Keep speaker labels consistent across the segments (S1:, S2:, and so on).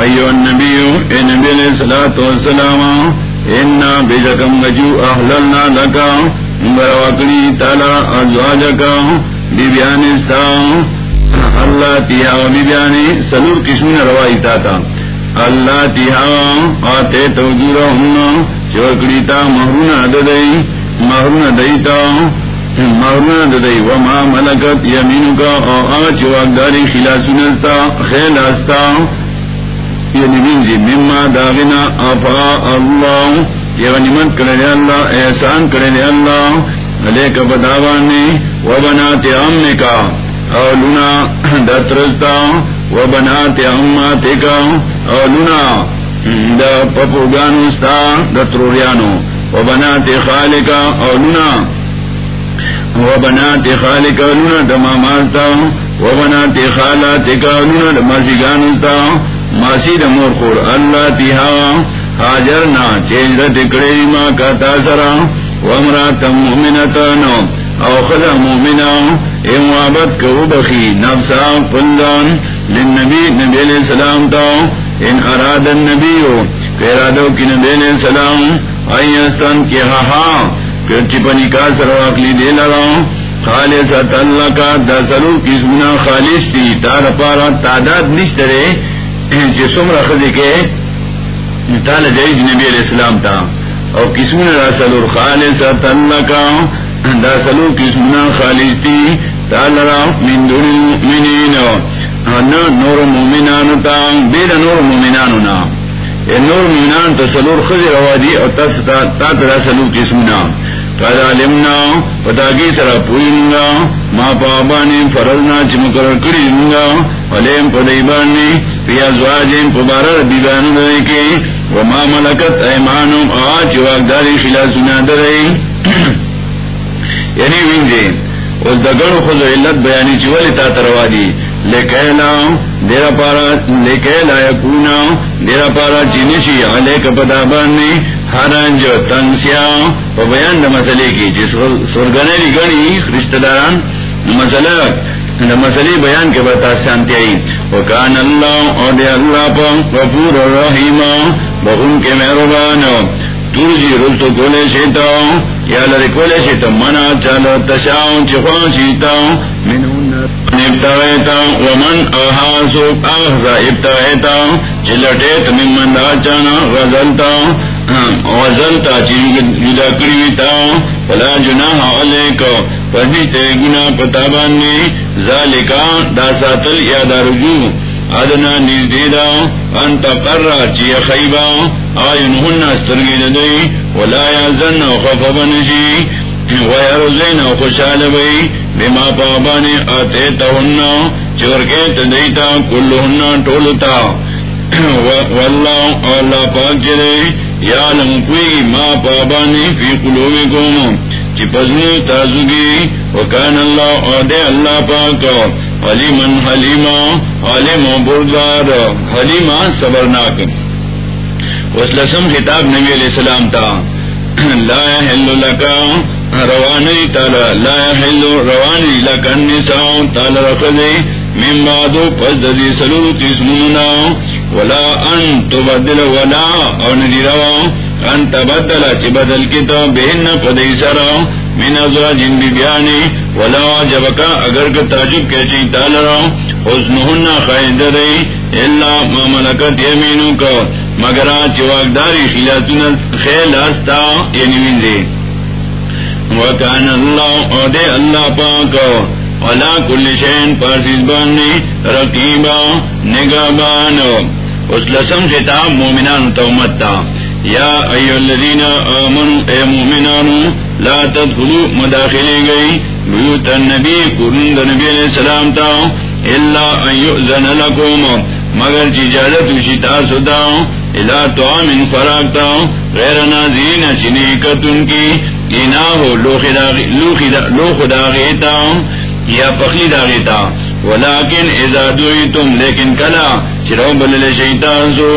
S1: ایو النبی اے نبی علیہ الصلوۃ والسلام ان بجکم وجو احللنا لکا مبرواکری تعالی ازواجکا بی بیان استا اللہ تیہا و بی بیان سلور قسمین روائی تاتا اللہ تیہا آتے توجورہن چورکڑی تا محرون عددئی محرون دیتا محرون ددئی وما ملکت یمینو کا او آچ واقداری خلاسونستا خیل استا یعنی منزی مما داغنا افا اللہ. یہ نمت کرے لے اللہ، احسان کرے لے اللہ. لے کا بداوانی و بنات امن کا او لنا دترستا و بنات امات کا اولنا دا پپو گانوستا دتروریانو. و بنات خالقا اولنا و بنات خالقا لنا دماماستا و بنات خالاتکا لنا دماسیگانوستا ماسی دمور خور اللہ تیہا حاجر نا چیز رکڑے ماں کا تاثرا ومرا تم مومنتن او خدا مومنا اے کو بخی نفسا پندان لنبی نبی علیہ السلام تا ان اراد النبی ہو ارادو کی نبی علیہ السلام ایستان کی ہا ہا پھر چپنی کا سرواقلی دے لگا خالص اللہ کا دسلو کسمنا خالص تھی تار پارا تعداد نشترے جی، جسم رکھ کے تال جئی جی نبی علیہ السلام تھا اور کسم رسل خالص اللہ کا دسلو کسمنا خالص تھی تالرا مندین نور مومنان تا۔ بے نور مومنان نا۔ نور مومنان تو سلور خز روا دی اور تس تا سلو کسمنا لمنا پتا کی سرا پوئیں گا ماں پابانی فرلنا چمکر کڑی دوں گا ولیم پدیبانی پیا زواجین پبارر بیبان دے کے وما ملکت ایمانو آج واقداری خلا سنا درئی یعنی وینجے اس دگڑ خود علت بیانی چولی تا تروا دی لیکینا دیرا پارا لیکیلا یکونا، دیرا پارا چینشی علیک پدابانی ہرانج تنسیا و بیان دا مسئلے کی جس سرگنے لی گنی داران، مسئلہ دا مسئلے بیان کے بتا شانتی آئی۔ وکان اللہ اور دے اللہ پا غفور الرحیم بہن کے مہربان۔ ترجی رلتو کولے شیتا یا لرے کولے شیتا منا چالو تشاؤ چخوا شیتا منہن ابتغیتا ومن احاسو احسا ابتغیتا چلٹیت ممن دا چانا غزلتا غزلتا چیز جدا کری کریتا فلا جناح علیک پڑھنی تے گنا پتا پتابانی ذالکا دا ساتل یا دا رجوع ادنا نزدیدا انت قرر چی خیبا، آئین ہن استرگی ددئی ولا یازن خفبنشی ویرزین خوشحال بئی بما پابانی آتے تہن چورکے تدیتا کلہن ٹولتا۔ واللہ، اللہ پاک چرے یا لم کوئی ما پابانی فی قلوبکم، چی پزنو تازگی، وکان اللہ عہد اللہ پاک، حلیمن حلیما علم بردار، حلیما صبرناک. اس لسم خطاب نبی علیہ السلام تا، لا يحل لك روانی تالا، لا يحل روانی لك النساء، تالا رخذي من بعدو پس ددی سلور قسمنا ولا ان تبدل ولا، او ندی روا، ان تبدل چی بدل کی تو بہن پدی سرا، من ازواج بیانی، ولا جبکا اگر کا تعجب کے چی تالرا حسنہن خائد دی الا ما ملکت یمینو کا، مگر چی واقداری خیلاتون خیل استا یعنی من دی وکان اللہ، او اللہ پاک ولا کل شین پاسیز بانی رقیبا نگابان اس لسم خطاب مومنان تومت تا یا ایو الذین آمنوا، اے مومنانو لا تدخلوا مداخلے گئی۔ بیوت النبی قرن دا نبی علیہ السلام تا الا ان یؤذن لکم۔ مگر چی جادت شتا سدا الى طعام فراغتا غیر نازین چنیکتن کی۔ اناہو لو خدا غیتا ہوں یا پخلی داغیتا ولیکن اذا دوئی تم لیکن کلا چرو بلل شیطان سو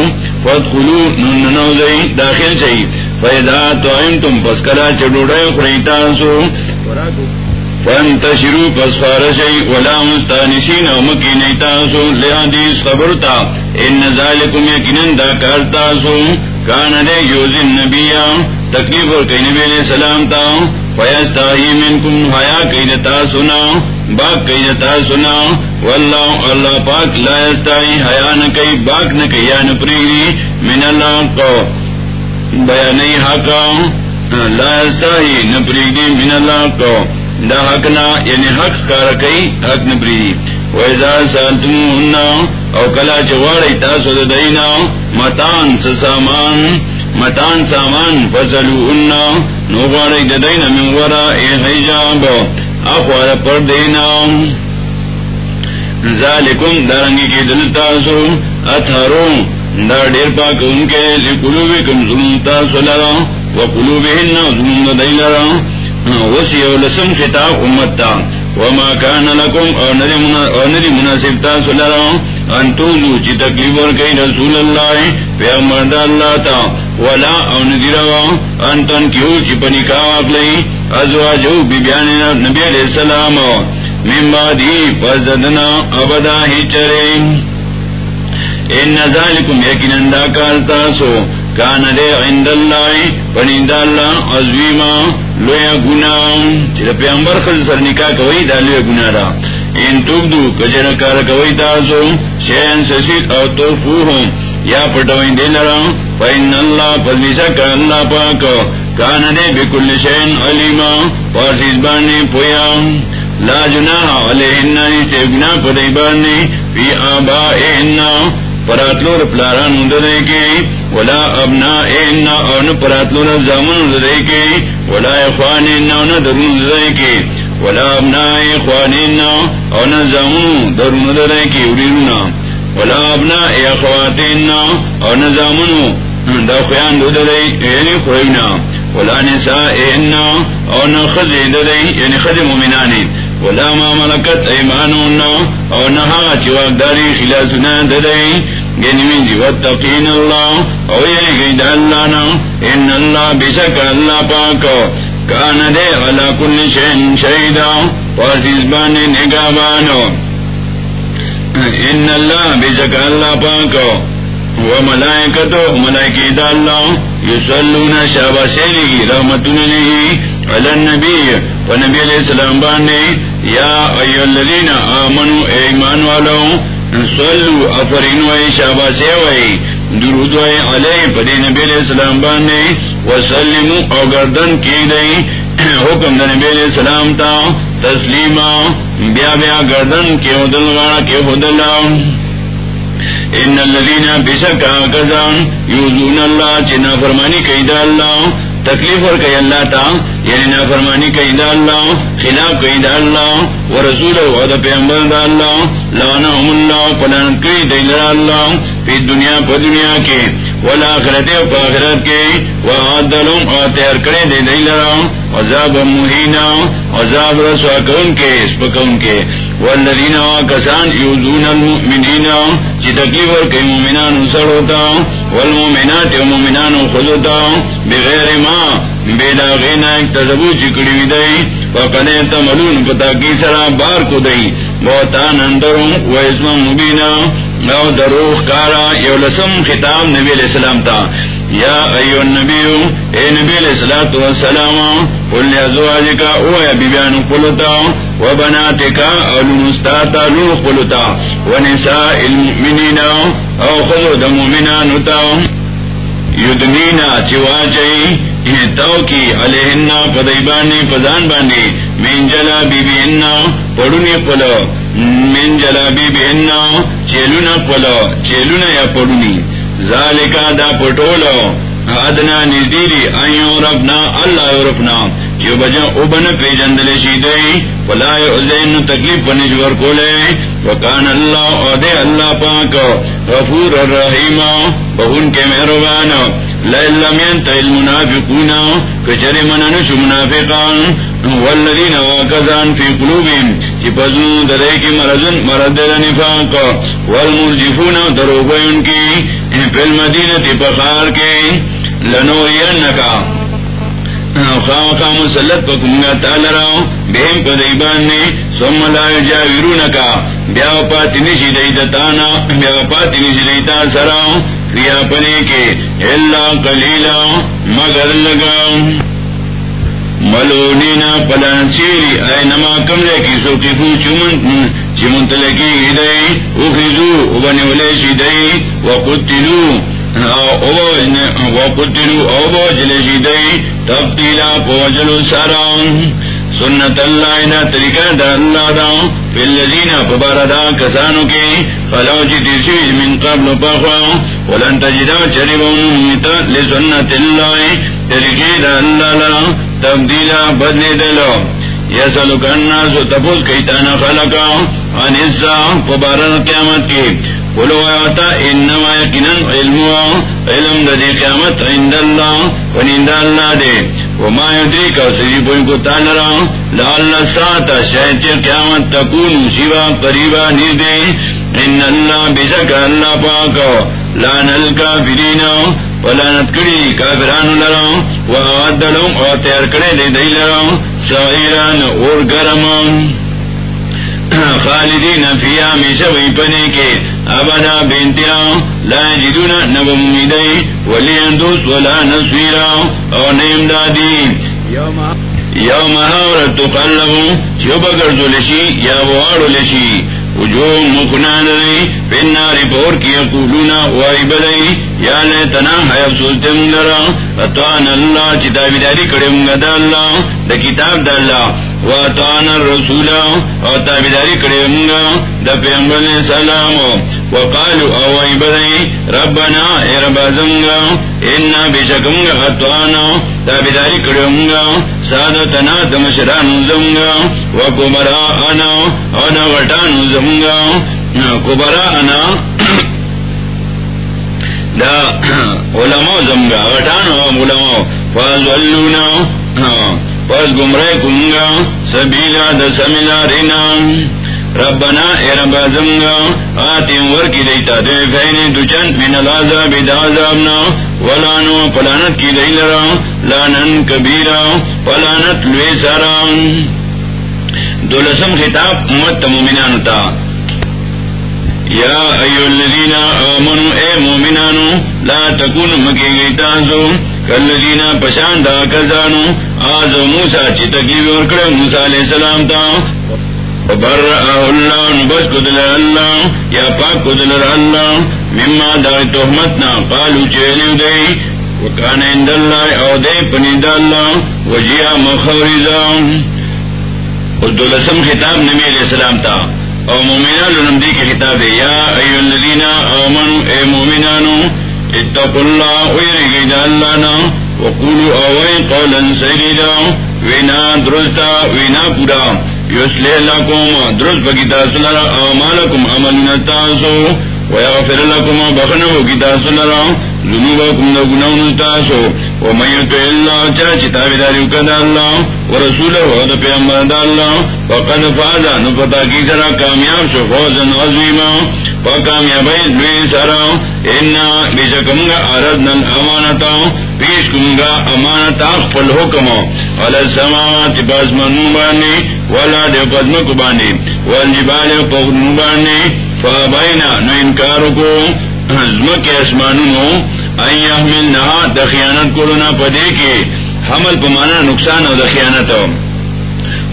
S1: فدخلو ننوزئی داخل شئی. فیدا توئم تم پس کلا چڑوڑے خریطان سو. فن تشرو پسفار شئی. ولا مستانشین او مکی نیتاسو لحدیث خبرتا ان ذالکم یکنن دا کارتاسو کانا دے یوزن نبیا. تکلیف اور کئی نبی علیہ السلام تا. فیستاہی منکم، حیا کئی دتا سنا باق کئی دتا سنا، واللہ، اللہ پاک لا یستاہی حیا نکئی باق نکئی یا نپریگی من اللہ کو بیانی حقا لا یستاہی نپریگی من اللہ کو دا حق نا یعنی حق کار کئی، حق نپری ویزا سالتم او کلا چواڑی تاسو دینا، متان سامان متان سامان فصلو انا نوغاڑی دینا من ورا اے حجاب۔ اخوار پر دینا. ذالکم درنگی کی دل تاسو، اتھارو، دا دیر پاک ان کے لکلوبکم ظلم تاسو لرا، وقلوبہن ظلم دی لرا وسی لسم خطاب امت تا وما کان لکم او مناسب تا سلرا ان توزو چی تکلیف ورکی رسول اللہ پیغمبر دا اللہ تا ولا او ندی روا ان تنکیو چی پنکاو اقلی ازواجو بی بیانینا نبی علیہ السلام من بعدی پزدنا ابدا ہی چرے ان ذالکم یقینن دا کار تاسو کان دے عند اللہ پنند اللہ عظیما لویا گنا چر پیغمبر خل سر نکاح کوئی دا لویا گنا را ان تبدو کجر کار کوئی تاسو شین سسید او توفوهم یا پٹوئی دے لرا فین اللہ پدویسا کا اللہ پاک۔ کان دے بکل شین علیما پارسیز بانے پویا۔ لا جناح علیہن نیستے گنا پدائی بانے۔ فی آبائہن پراتلور پلاران دے کے، ولا ابنا اینا اون پراتلور زامن دے کے، ولا اخوان اینا اون درون دے کے، ولا ابنا اخوان اینا اون زامن درون دے کے وریرونا ولا ابنا اخوات اینا اون زامن دا خیان دو دے یعنی خوینا ولا نساء اینا اون خزی دے یعنی خزی مومنانی ولا ما ملکت ایمانونا او نها چواک داری خلاسنا ددائی گنی من جی واتقین اللہ او یہ گئی اللہ نا ان اللہ بشک اللہ پاکو کان دے علا کل شین شہیدا پاسیز بانے نگابانو ان اللہ بشک اللہ وہ پاکو وملائکتو، ملائکی دا اللہ یسلون شابا سیلی رحمتون لہی علی النبی ونبی علیہ السلام بانے یا ایو الذین آمنوا ایمان والو، صلو افرین وی شابا سیوئی درود وی علی پدی نبی علیہ السلام بانے وسلمو او گردن کی دئی، حکم دا نبی علیہ السلام تا تسلیما بیا بیا گردن کی حدل غاڑا کی حدل ان الذين بشكا كذان يؤذون الله جنا فرمانی کیدا اللہ، تکلیف اور کئی اللہ تا یعنی نا فرمانی کئی دا اللہ، خلاف کئی دا اللہ و رسول و دا پیغمبر دا اللہ لعنہم اللہ، پلان کئی دیلر اللہ، فی دنیا، پا دنیا کے، والآخرت و پاخرت کے وعادلهم آتیار کرے دے دیلر عذاب مہینا، عذاب رسوا کون کے اسپکون کے۔ والذین آکسان یوزون المؤمنین چی تکلیف اور کئی مومنان سر ہوتا والمؤمنات و مومنان خود ہوتا بغیر ما بیدا غینا اکتزبو چکڑی وی دئی وقنے تملون پتا کی سرا بار کو دئی، بہتان اندروں و اسم مبینا او دروخ کارا، یو لسم خطاب نبی علیہ السلام تا۔ یا ایو النبیو، اے نبی علیہ السلام والسلام، قل لازواجکا او یا بیبیان قلتا، و بناتکا او لنستاتا لوخ قلتا، و نساء المؤمنین، او خضو دا مؤمنان تا یدنینا چواچی تو کی علیہنا پدیبانی پدان باندی من جلا بی بی انا پڑونی پلو من جلا بی بی انا چیلونا پلو چیلونا یا پڑونی۔ ذالکا دا پٹولو ادنا نزدیری ایو ربنا، اللہ ربنا. جو بجا ابن پی جندل شیدئی ولا یعزین تکلیف پنجور کولے. وکان اللہ او اللہ پاک، غفور الرحیم، بہن کے مہربان. لئلم ينتهي المنافقون كجر مننش منافقان. والذين وكذان في قلوبهم يبزنون دريك مرض مرض النفاق والمرجفون دروبين کی في المدينة بخار کی لنورينك خام خام مسلط پا پکمگا تالراؤ بہم پدیبان نے، سم لا جاویرون کا بیا پاتی نشی دیتانا بیا پاتی نشی دیتا سرا فیا پنے کے اللہ کلیلا مگر لگا ملونینا پلان سیری اے نما کملے کی سو کی فو چمن چمنت لکی ہدئی اخذو ابنی ولیشی دئی وقتلو وقتلو او بوجلشی دئی تبتیلا پوجلو سرام سنت اللہ نا طریقہ دا اللہ دا، فی پباردا کسانو کے فلو جی تیسی من قبل پاخوا ولن تجدا چریبون میتا لسنت اللہ طریقے دا اللہ لا تبدیلا بدلی دلو. یسلو کرنا سو تپوس کئیتانا خلقا. انسا پبارد قیامت کی. بولو آتا انما یقیناً علم علم دا دی قیامت عند اللہ ونند اللہ دے. وما یدری کا سری بوئی کو تالرا لال ساتا شاید چر قیامت تکون سیوا قریبا نیدے. ان اللہ بشک اللہ پاکو لان الکافرین ولانت کری کافران لرا وعد لهم او تیار کرے دے دی لرا سعیران اور گرمان خالدین فی ہمیشہ وہی پنے کے۔ ابدا بینتیا لا جدونا نب امیدئی ولی اندوس ولا نصویرا او نیم دادی۔ یوم حورت تقلبو چیو بگر جو لشی، یا وارو لشی۔ جو مکنان رئی پین ناری پور کیا اقولونا وائی بدئی، یا لیتنا ہے افسوس دے منگرا اتوان اللہ، چتابی داری کڑے منگا دا اللہ، دا کتاب دا اللہ واتان الرسول اور تابیداری کرے منگا، دا پیغمبر سلام وقالو او ای بدئی ربنا اے رب زمگا انا بشکمگا اتوانا تابداری کرے منگا سادتنا دمشران زمگا وکبراءنا او نغٹان زمگا کبراءنا دا علماء زمگا غٹان علماء فازولونا پس گمرہ کنگا سبیلا د سمیلا رینا ربنا اے رب زمگا آتیم ورکی دیتا دے، فین دچن من العذاب دا عذابنا ولانو پلانت کی دی لرا لانن کبیرا، پلانت لوی سارا. دولسم خطاب امت مومنانو تا. یا ایو الذین آمنوا اے مومنانو، لا تکون مکی گئی تازو. کلذین پشان دا کزانو آز موسا چی تکلیف ورکڑے، موسیٰ علیہ السلام تا. بر کدل اللہ یا پاک کدل اللہ مما دا وکان اللہ او دے اللہ اس دولسم خطاب نبی علیہ السلام تا. او مومنان لنمدی کی خطاب ہے یا ایو الذین آمنوا، اے مومنانو، اتقوا اللہ ویرگی دا اللہ نا. اوئی قولا سیدیدا وینا درستا وینا پورا. یسلح لکم درست پکی تاسلر آمالکم عملنا تاسو، ویغفر لکم بخنو کی تاسلر ذنوبکم دا گناون تاسو. ومن یتو اللہ چاچی تابداری کدا اللہ ورسولہ وغد پیغمبر دا اللہ وقد فازا نفتا کی سرا کامیاب شو فوزن عظیما. وکامیابی دوی سرا انا بشکمگا اردنا الامانتا پیش کروں کمگا امانتا خپل حکم علی السماوات پاس منو بانی ولا دے قدمک بانی والجبال پغنو بانی فابینا، نو انکارو کو۔ زمک اسمانونو این یحمل نها دخیانت کرونا پدے کے۔ حمل پمانا نقصان اور دخیانت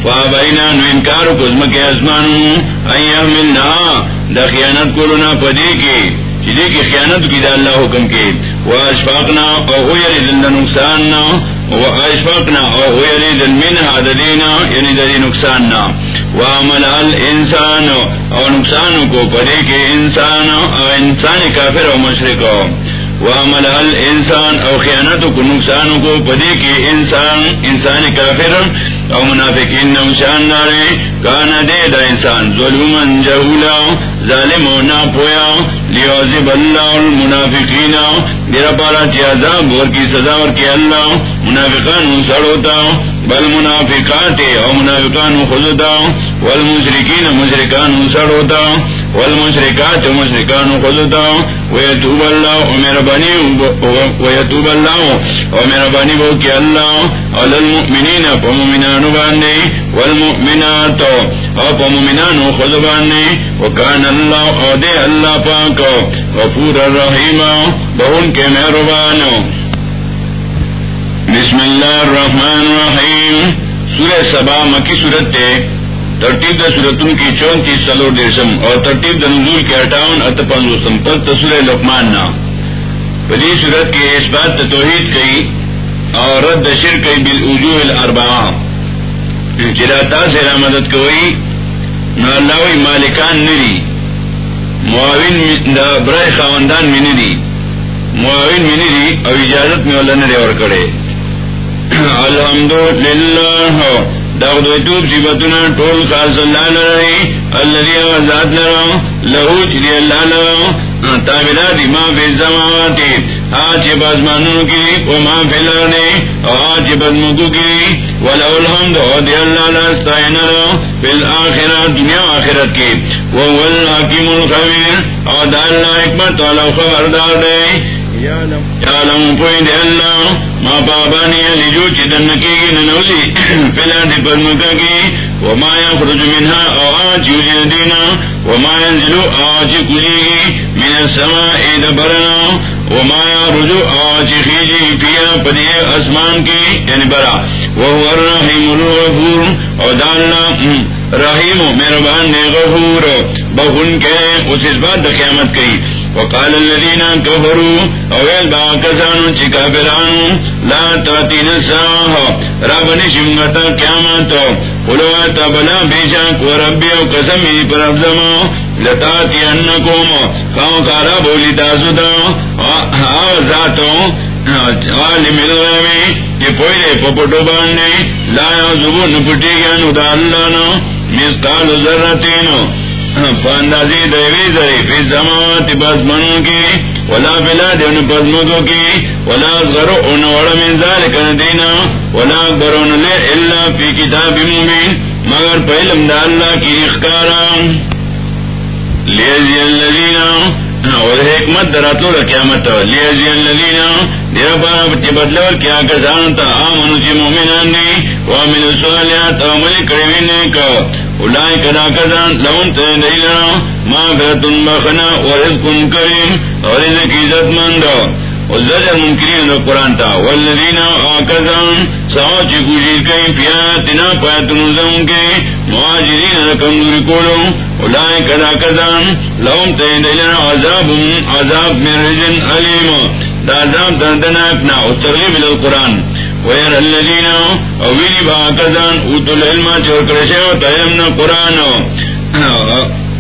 S1: فابینا، نو انکارو کو زمک اسمانونو این یحمل نها دخیانت کرونا پدے کے۔ جدے کی خیانت کی دا اللہ حکم کے۔ وہ اشفاقنا اور دل نقصان نہ وہ اشفاقنا اور دل من یعنی دلی نقصان نہ وہ عمل انسان اور نقصان کو پڑے کے انسان اور انسان کافر اور مشرق وہ عمل انسان اور خیانت کو نقصان کو پدے کے انسان انسان کافر۔ اور منافقین شاندار کانا دے دا انسان ظلم جہولا ظالم ہونا پویا لیوازب اللہ المنافقین، میرا پارا چی عذاب اور کی سزا اور کی اللہ، منافقان سڑ ہوتا بل منافقات اور منافقان خود ہوتا والمشرکین مشرکان سڑ ہوتا والمشرکات مشرکان خودتا، ویتوب اللہ ومربانی ویتوب اللہ ومربانی بو کی اللہ، علی المؤمنین فمؤمنان باندے، والمؤمنات فمؤمنان خود باندے، وکان اللہ اللہ پاک، غفور الرحیم بہن کے مہربانو بسم اللہ الرحمن الرحیم، سورہ سبا مکی سورت تے ترتیب دا سورتن کی چونتیس سلو دیسم اور ترتیب دا نزول کے اٹھاون اتپنسم پر تصور لکمان نا. پلی صورت کے اس بات توحید کئی اور رد شر کئی بل اجو الربا چراتا سے مدد کوئی نہ اللہ مالکان نری معاون برائے خاندان میں نری معاون میں نری اور اجازت میں اللہ نے اور کرے. الحمد للہ دغدوتوب صفتنا خاص اللہ اللذی لہو چلی اللہ ما فی الزماواتی آج بازمانوں کی وما فی آج بازمکو کی الحمد اللہ فی الاخرہ دنیا آخرت کی وهو اور دا اللہ حکمت والا خبردار دے یعلم پوئی دے اللہ. ما پابانی علی جو چدن کی گی ننولی. فلا دی پرمکا کی. وما یخرج منها آج یوجد دینا. وما ینزلو آج کلی گی. من السماء اید برنا. وما یخرج آج خیجی فیا پدی اسمان کی. یعنی برا. وهو الرحیم الغفور. او دالنا رحیم مہربان نے غفور. بہن کے، اس اس بات قیامت کی. وقال الذين كفروا اويل با کسانو چی کافرانو لا تاتین ساہ رب نشمتا قیامت قلو آتا بلا بیشاک و ربی و قسمی پر افزما. لتاتی انکوم کاؤ کارا بولی تاسو دا. آو ذاتو. عالم الغیمی یہ پوئلے پپٹو باندے. لا یعزبو نپٹی گیا نو دا اللہ نو مستال ذرتینو. فاندازی دیوی زری فی سماوات بازمنوں کی ولا بلا دیون پزمکو کی ولا غرو ان وڑا من ذالک ندینا ولا اکبرون لے الا فی کتاب مبین مگر پہلم دا اللہ کی اخکارا لیزی اللذین اور حکمت دراتو دا قیامت، لیزی اللذین دیر پارا بچے بدلور کیا کسانتا آمنو چی مومنان نی وامن سوالیات عمل کروینے کا اولائی کدا کزان لون تے دیلنا ما فرتن بخنا، ورزقن کریم اور رزق عزت مند. وزجر منکرین دا قرآن تا، والذین آکزان سوا چی کوشش کئی پیاتنا پیاتن زم کے مہاجرین دا کمزوری کولو. اولائی کدا کزان لون تے دیلنا عذاب عذاب من رجن علیم. دا عذاب دردناکنا ترغیب للقرآن ویر الذین اویلی با کزان اوتو العلم چور کرشے تیمنا قرآن.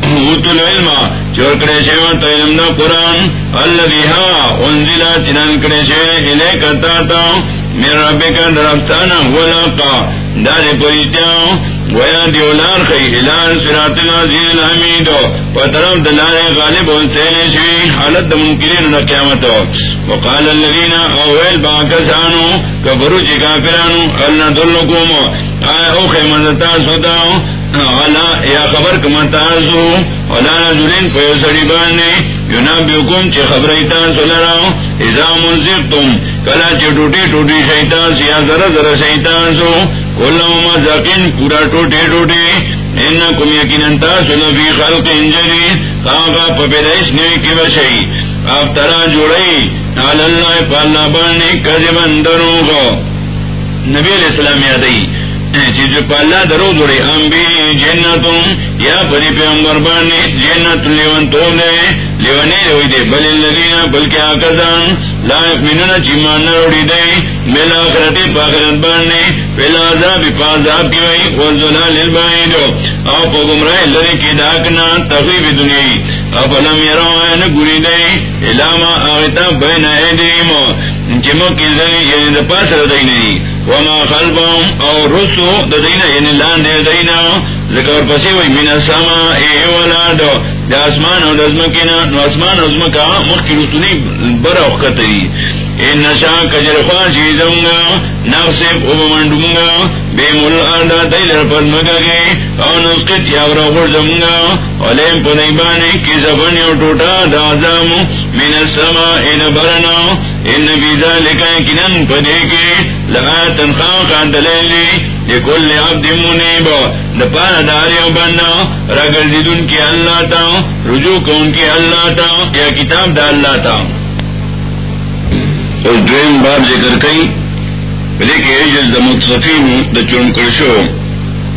S1: اوتو العلم چور کرشے تیمنا قرآن ہا چنان کرشے کرتا تا میرا رب درفتانا ولاقا. دار ویا دیولار خی الان سرات العزیز الحمید. پترم دلار غالب شوی حالت منکرین دا قیامت. وقال الذین اویل باکسانو کبرو چی کافرانو قلنا دلکوم. آئے او خیمتتا سوتاو علا یا خبر کمتازو ولا نزلین پیو سڑی بانے. یونا بیوکم چی خبریتان سلراو ازا منزقتم کلا چی ٹوٹی ٹوٹی شیطان سیا ذرا ذرا شیطان سو. کلما زقین پورا ٹوٹے ٹوٹے. ان کم یقین سلفی خلق انجلی. کاغا پپیدائش نے کی بشئی. آپ ترا جوڑئی. اللہ پالنا باننے کجب اندروں کو نبی علیہ السلام یادئی. چیز پالا درو دوڑے ہم بھی جنتم یا پری پیغمبر بانے جنت لیون تو دے لیونے روئی دے، بل الذین بلکہ آکزان لا یؤمنون چیمان روڑی دے بلا آخرت پاخرت بانے بلا عذاب پازاب کی وئی والزلال البعید. او پا گمراہ لرے کی داکنا تغیب دنیای او فلم یرو آئین گوری دے الاما آغتا بین ایدیم. چمو کی زنی یعنی دا پاس ردائی نہیں وما خلفهم او رسو دا دینا یعنی لان دے دینا. ذکر پسی وی، من السما، اے ولادو دا اسمان او نو اسمان او مخی برا نشا، کجر خواشی زمگا او بے مل آنڈا تیلر پد مگا او نسقت یا غرا زمگا ولیم کی زبانی او ٹوٹا دازام من السماء ان برنا ان بیزا لکا کنن پدے کے لگا تنخواہ کا دلیلی لکل عبد منیب دپارا داریو بنا رگر دیدن کی اللہ تا، رجوع کون کی اللہ تا، یا کتاب دا اللہ تا۔ اور ڈریم باب ذکر کئی لیکن ایجل دا متصفین دا چون کرشو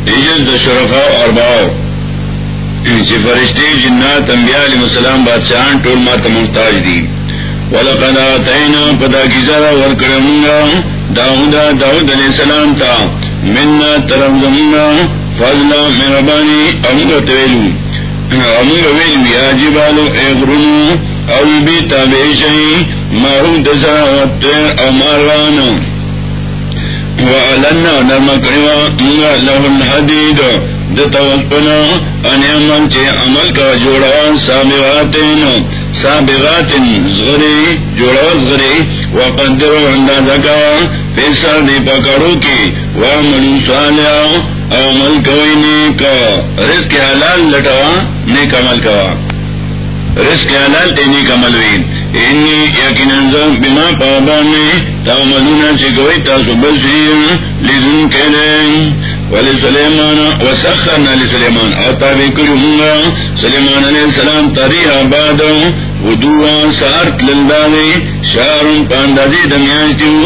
S1: ایجل دا شرفا اور باؤ چی فرشتے، جنات، انبیاء علیہ السلام، بادشاہان، ٹول مات محتاج دی۔ وَلَقَدْ آتَيْنَا پدا کی ذرا ورکڑمونگا داؤدا، داؤد علیہ السلام تا مننا طرف زمونگا فضلا مہربانی امگا تویلو۔ امگا ویلو، یا جبالو اغرنو او بی تابعشئی مارو دسا وطیر او ماروانو۔ وعلنا نرمکڑوا منگا لہو الحدید دتا وطپنا انی چے عمل کا جوڑا سابغاتین سابغاتین زغری جوڑا زغری وقدر اندازہ کا پیسر دی پکڑو کی، وعملو صالحا، عمل کوئی نیکا، رزق حلال لٹا، نیک عمل کوا۔ رزق حلال تے نیک عمل وی انی یقین انزم بما پابانے تعملونا چکوئی تاسو بلسیر لذن کے لیں ولی سلیمان وسخرنا لسلیمان. او تابع سلیمان علیہ السلام تاریح آباد. ودوا سارت شارن پاندازی دمیاشتیو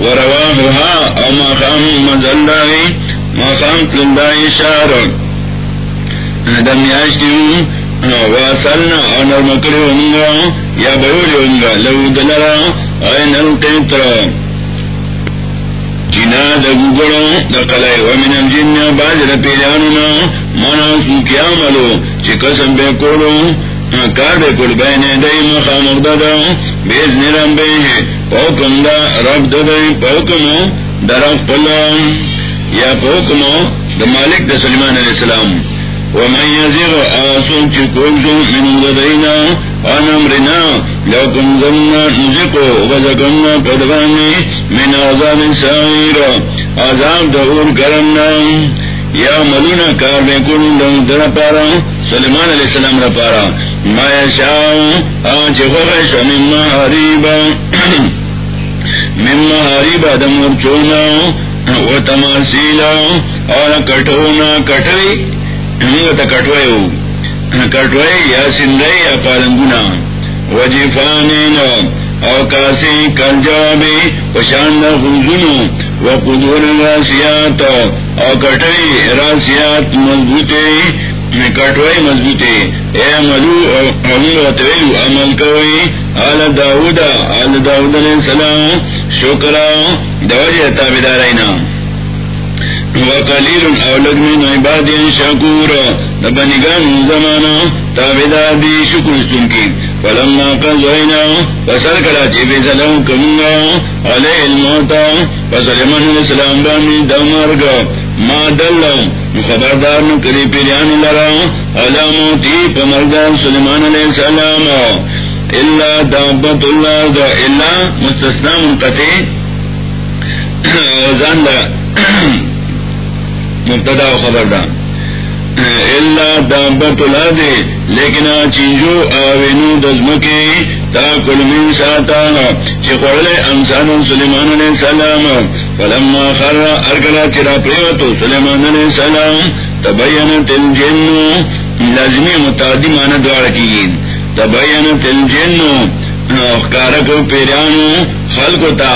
S1: ورواحها او مقام مزلدائی مقام تلدائی شارن دمیاشتیو واسلنا او یا بیولی لو دلرا. این القیتر جنا دا گوگڑو دا قلعی ومن الجن باز دا پیلانونا. مانا سوکی عملو چی قسم بے کولو؟ ہاں، کار بے کول بین دای مخام اغدادا بیز نیرم بے پوکم دا رب دا پوکمو دا رب پلا. یا پوکمو دا مالک دا سلیمان علیہ السلام. ومن يزغ آسون چکوزو من یا ملونا کار بے کنن در پارا سلیمان علیہ السلام را پارا ما یشاو آنچ خوخش من محاریبا من محاریبا دمور چونا و تماسیلا اور کٹونا کٹوی. کٹوئے کٹوئے یا سندئی یا پالنگنا وجیفان اوکاسی کنجابی وشان خنزنو و قدور راسیات او کٹوئی راسیات مضبوطے کٹوئی مضبوطے اے ملو امو اتویلو عمل کوئی آل داودا آل داود علیہ السلام شکرا دوجہ تابدارائنا وقلیل اولد من عباد شکور دبنگان زمانا تابدار دی شکر سن کی فلما قضوینا فسر کلا چی بیزلو کمونگا علی الموتا فسلمان السلام بانی دمرگا ما دلو خبردار نکری پیریان لرا علا موتی پمردان سلمان علیہ السلام. الا دابت اللہ دا الا مستثنا منقطع. وزان دا مبتدا و اللہ دابت دے لیکن آ چینجو آوینو دزمکی تا کل من ساتا چی قرل انسان سلیمان علیہ السلام۔ فلما خر ارگلا چرا پریوتو سلیمان علیہ السلام، تبینت الجنو لازمی متعدی مانا دوار کی۔ تبینت الجنو اخکارکو پیرانو خلقو تا۔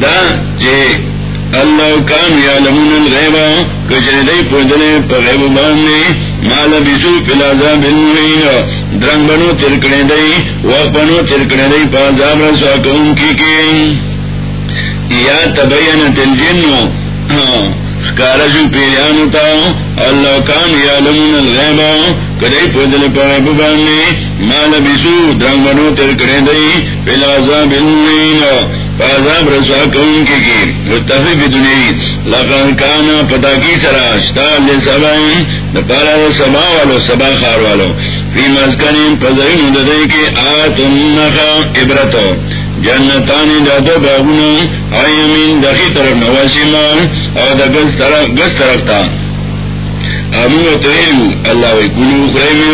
S1: دا چی اللہ کام یا لمن الغیبا کچرے دئی پودلے پغیب باندے مالا بیسو پلازا بلنوین درنگ بنو ترکڑے دئی وقت بنو ترکڑے دئی پازاب رسوا کون کی کی یا تبین تلجنو کارجو پیریانو تا اللہ کام یا لمن الغیبا کدئی پودلے پغیب باندے مالا بیسو درنگ بنو ترکڑے دئی پلازا بلنوین بازاب رسوا کون کے کی متفق دنیا لقد کانا پتا کی سرا اشتال لے سبا پارا سبا والو، سبا خار والو۔ فی مسکنی پذری مددے کے آتن نخا عبرتو۔ جنتانی دادو باغنو آئیمین دخی طرف نواسیمان اور دا گز طرف گز طرف تا۔ امو تریو اللہ وی کلو خریمی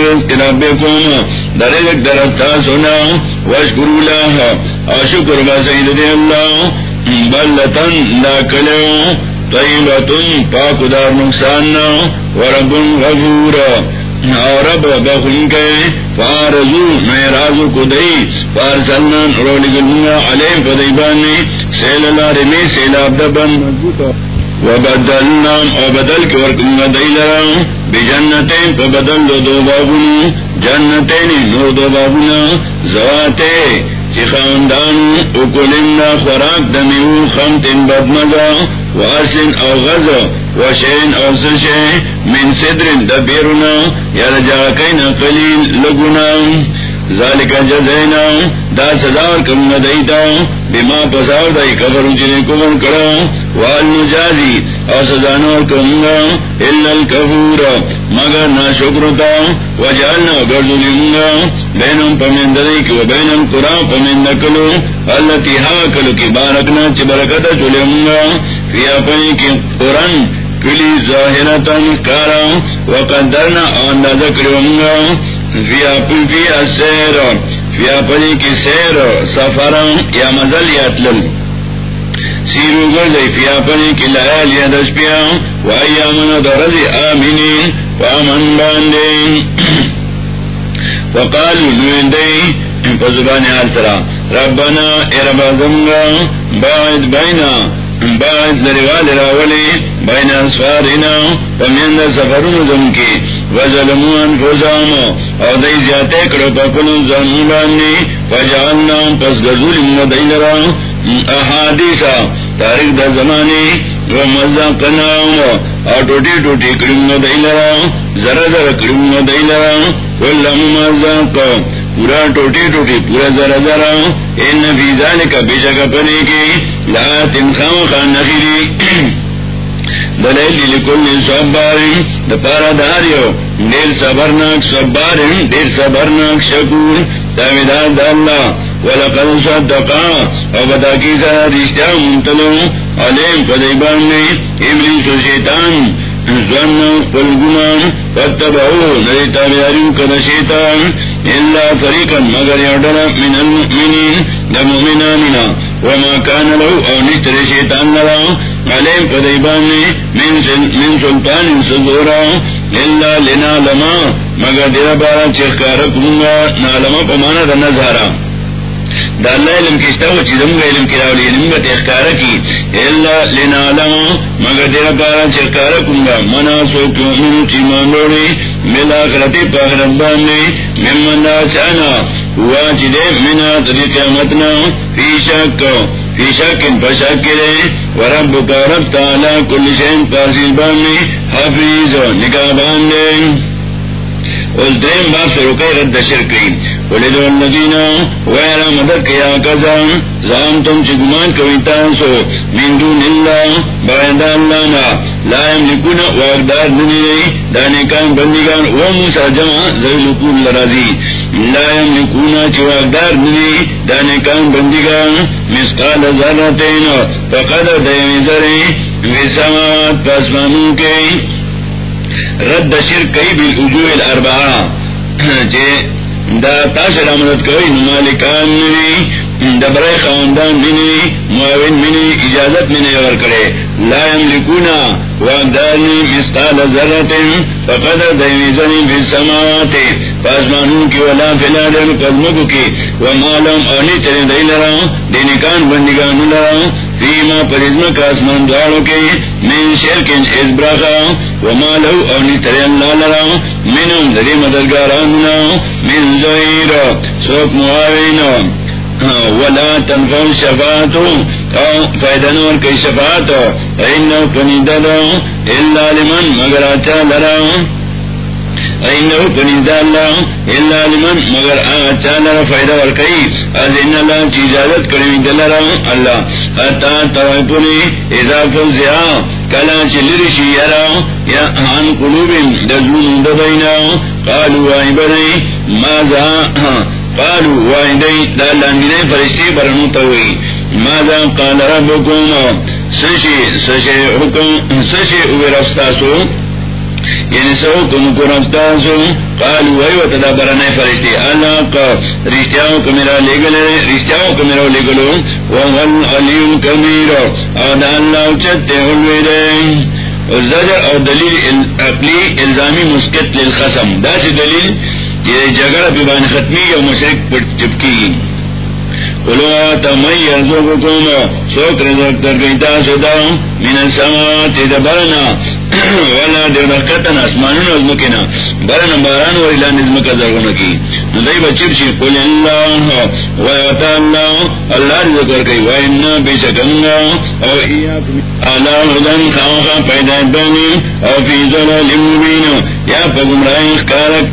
S1: رزق تا سنا اشکر سید اللہ بلتن لا کلو، طیبتن پاک دار نقصان ورب غفور رب بخن کے، فارزو میں رازو کو دئی پار سلمان رولی گلنگا علیہ فدیبان سیل لار میں سیلاب دبن وبدلنا او بدل کے ورکنگا دئی لرا بجنتیں فبدل دو دو بابن جنتیں نور دو بابنا زواتے خاندان اکلنا خوراک دمیو خمتن بدمزا واسن او غز وشین او سشے من صدر دبیرنا یا رجاکین قلیل لگنا ذالک جزینا، دا سزار کم ندیتا بما پساو دائی کفر چنے کمن کرا. وال نجازی، او سزانور کمگا اللہ الكفور مگر نا شکرتا وجعلنا گردلنگا بینم پمند دیکی و بینم قرآن پمند کلو. اللہ تیہا کلو کی بارکنا چی برکتا چلنگا فی اپنی کی قرآن کلی ظاہرتا کارا. وقدرنا اندازہ کرونگا فیا فیا سیر فیا پلی کی سیر سفر یا مزل یا تلل سیرو گردی فیا پلی کی لحال یا دس پیا وائی آمن درد آمینین فامن باندین. وقالو نویندی فزبان حال سرا ربنا اربا زمگا باعد بینا باعد لروال راولی بین اسفارنا پمیند سفرون زم کی وظلمو انفوزام او دی زیادے کرو پکنو پپنو زمبانی فجعلنا پس گزول مدین را، احادیثا، تاریخ دا زمانی و ومزاقناهم او ٹوٹی ٹوٹی کریم مدین را ذرا ذرا کریم مدین را، کل ممزاق پورا ٹوٹی ٹوٹی پورا ذرا ذرا ان فی ذالک بیشک پنے کی، لا تنخام خان نخیری دلیل لکل صبار دپارا داریو دیر صبرناک صبار دیر صبرناک شکور، تاویدار دا اللہ ولقد صدقا، او بدا کی رشتہ منتلو، علیم ابلیس و شیطان قل گمان فتبعو شیطان اللہ فریقا، مگر یعدنا من المؤمنین دا وما كان او نشتر شیطان علیم فدیبان من سلطان صدورا. الا لنا لما مگر دیر بارا چخکارکونگا نالما پمانا دا نظارا. دا اللہ علم کشتا ہو چیزم گا علم کی راولی. یعنی علم گا تخکارا کی. الا لنا لما مگر دیر بارا چخکارکونگا منا سو کیومنو چیمان روڑی ملا کرتی پاکرم باندی. ممن دا چانا ہوا چیدے منا تری قیامتنا. فی شک فی شک پشک کرے ورب کا رب تعالی کل شین پاسی باندی حافظ نکاح باندے اس درین باپ سے رکے رد شرکی ولدو الذین ویرا مدد کیا کزان زام تم چی گمان کوئی تانسو من دون اللہ باید اللہ نا لا یملکون واقدار دنی دانکان بندگان، و موسیٰ جمع زیلکون لرازی لا یملکون چی واقدار دنی دانکان بندگان مسقال ذراتین فقد دیمی ذری وسامات پاسمانوں کے رد شرک کئی بالوجوه الاربعہ۔ جے دا تاثر مدد کوئی مالکان منی دبرے خاندان منی، معاون منی، اجازت منی اگر کرے۔ لا یملکونا وعدانی مستال ذرت فقد دیویزنی فی السماوات۔ پاسمانوں کی ولا فلادن قدمکو کی۔ ومالم اونی ترین دی لرا، دینکان بندگان لرا۔ فیما پرزم کا اسمان دواروں کے من شرکن از براخا وما لو اونی اللہ لرا۔ منم دری مددگاراننا من زہیر سوک معاوین ولا تنفع شفاعت فائدہ نور کئی شفاعت انہو پنیدہ الا لمن، مگر اچھا لرا. اینو کنی دل اللہ لمن، مگر آچھا چالا فائدہ اور کئی ازین اللہ کی اجازت کریں دلر اللہ اتا توپنی اضاف زیا کلا چلری شی یرا. یا ان قلوب دزون دبینا. قالوا ای بنی، ماذا؟ قالوا وای دا لاندې فرشتي برنو ته ماذا قال ربكم؟ سشي سشي حکم، سشي ورستاسو یعنی سو کم کو رفتا سو کال وہی وتا برنے فرشتے اللہ کا رشتیاں کو میرا لے گلے رشتیاں کو میرا لے گلو وہ علیم کبیر اور اللہ چتے ہوئے رے زجر اور دلیل عقلی الزامی مسکت للخصم. دا سی دلیل؟ یہ جگہ بیبان ختمی یا مشرق پر چپکی۔ سوک رزق در گئی تاسو دا من السماوات دا برنا۔ والا در برکتن اسمانون ازمکنا برنا باران ویلا نزمکا زرگونا کی ندائی بچیب شی، قل اللہ ویعتا اللہ اللہ رزق گئی۔ وینا بیشکنگا او ایاکم اللہ حدن خواقا پیدا بانی او فی ظلال مبین۔ یا پا گمرائی اخکارک